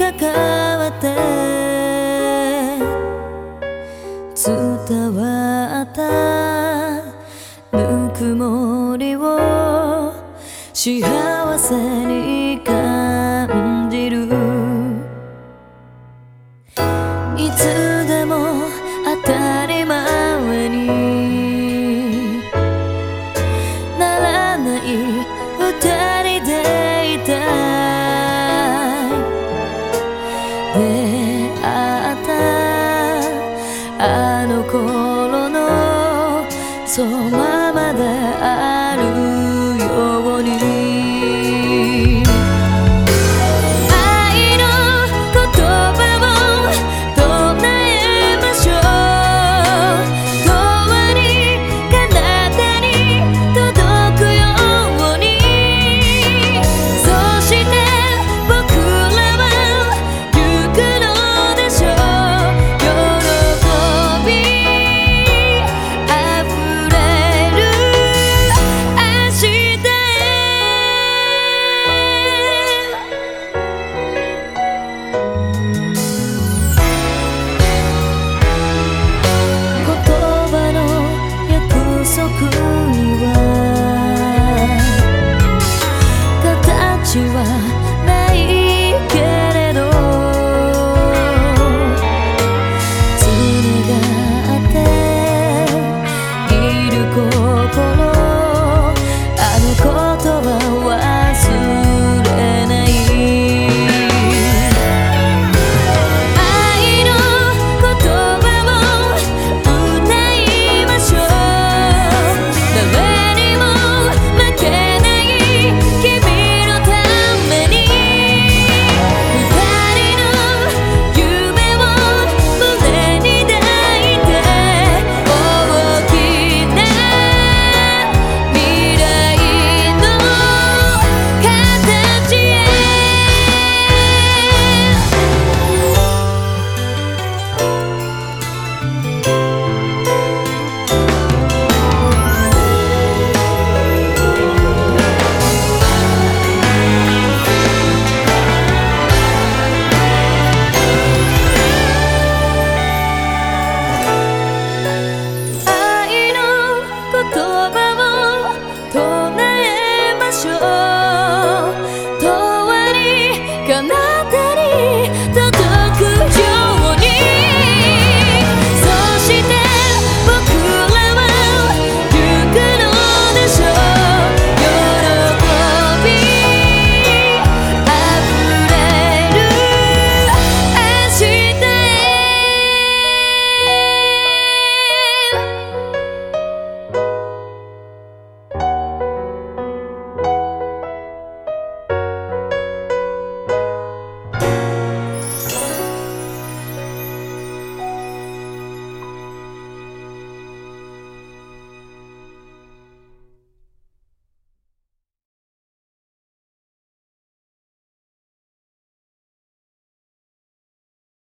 関わって伝わったぬくもりを幸せ空まであるはないけど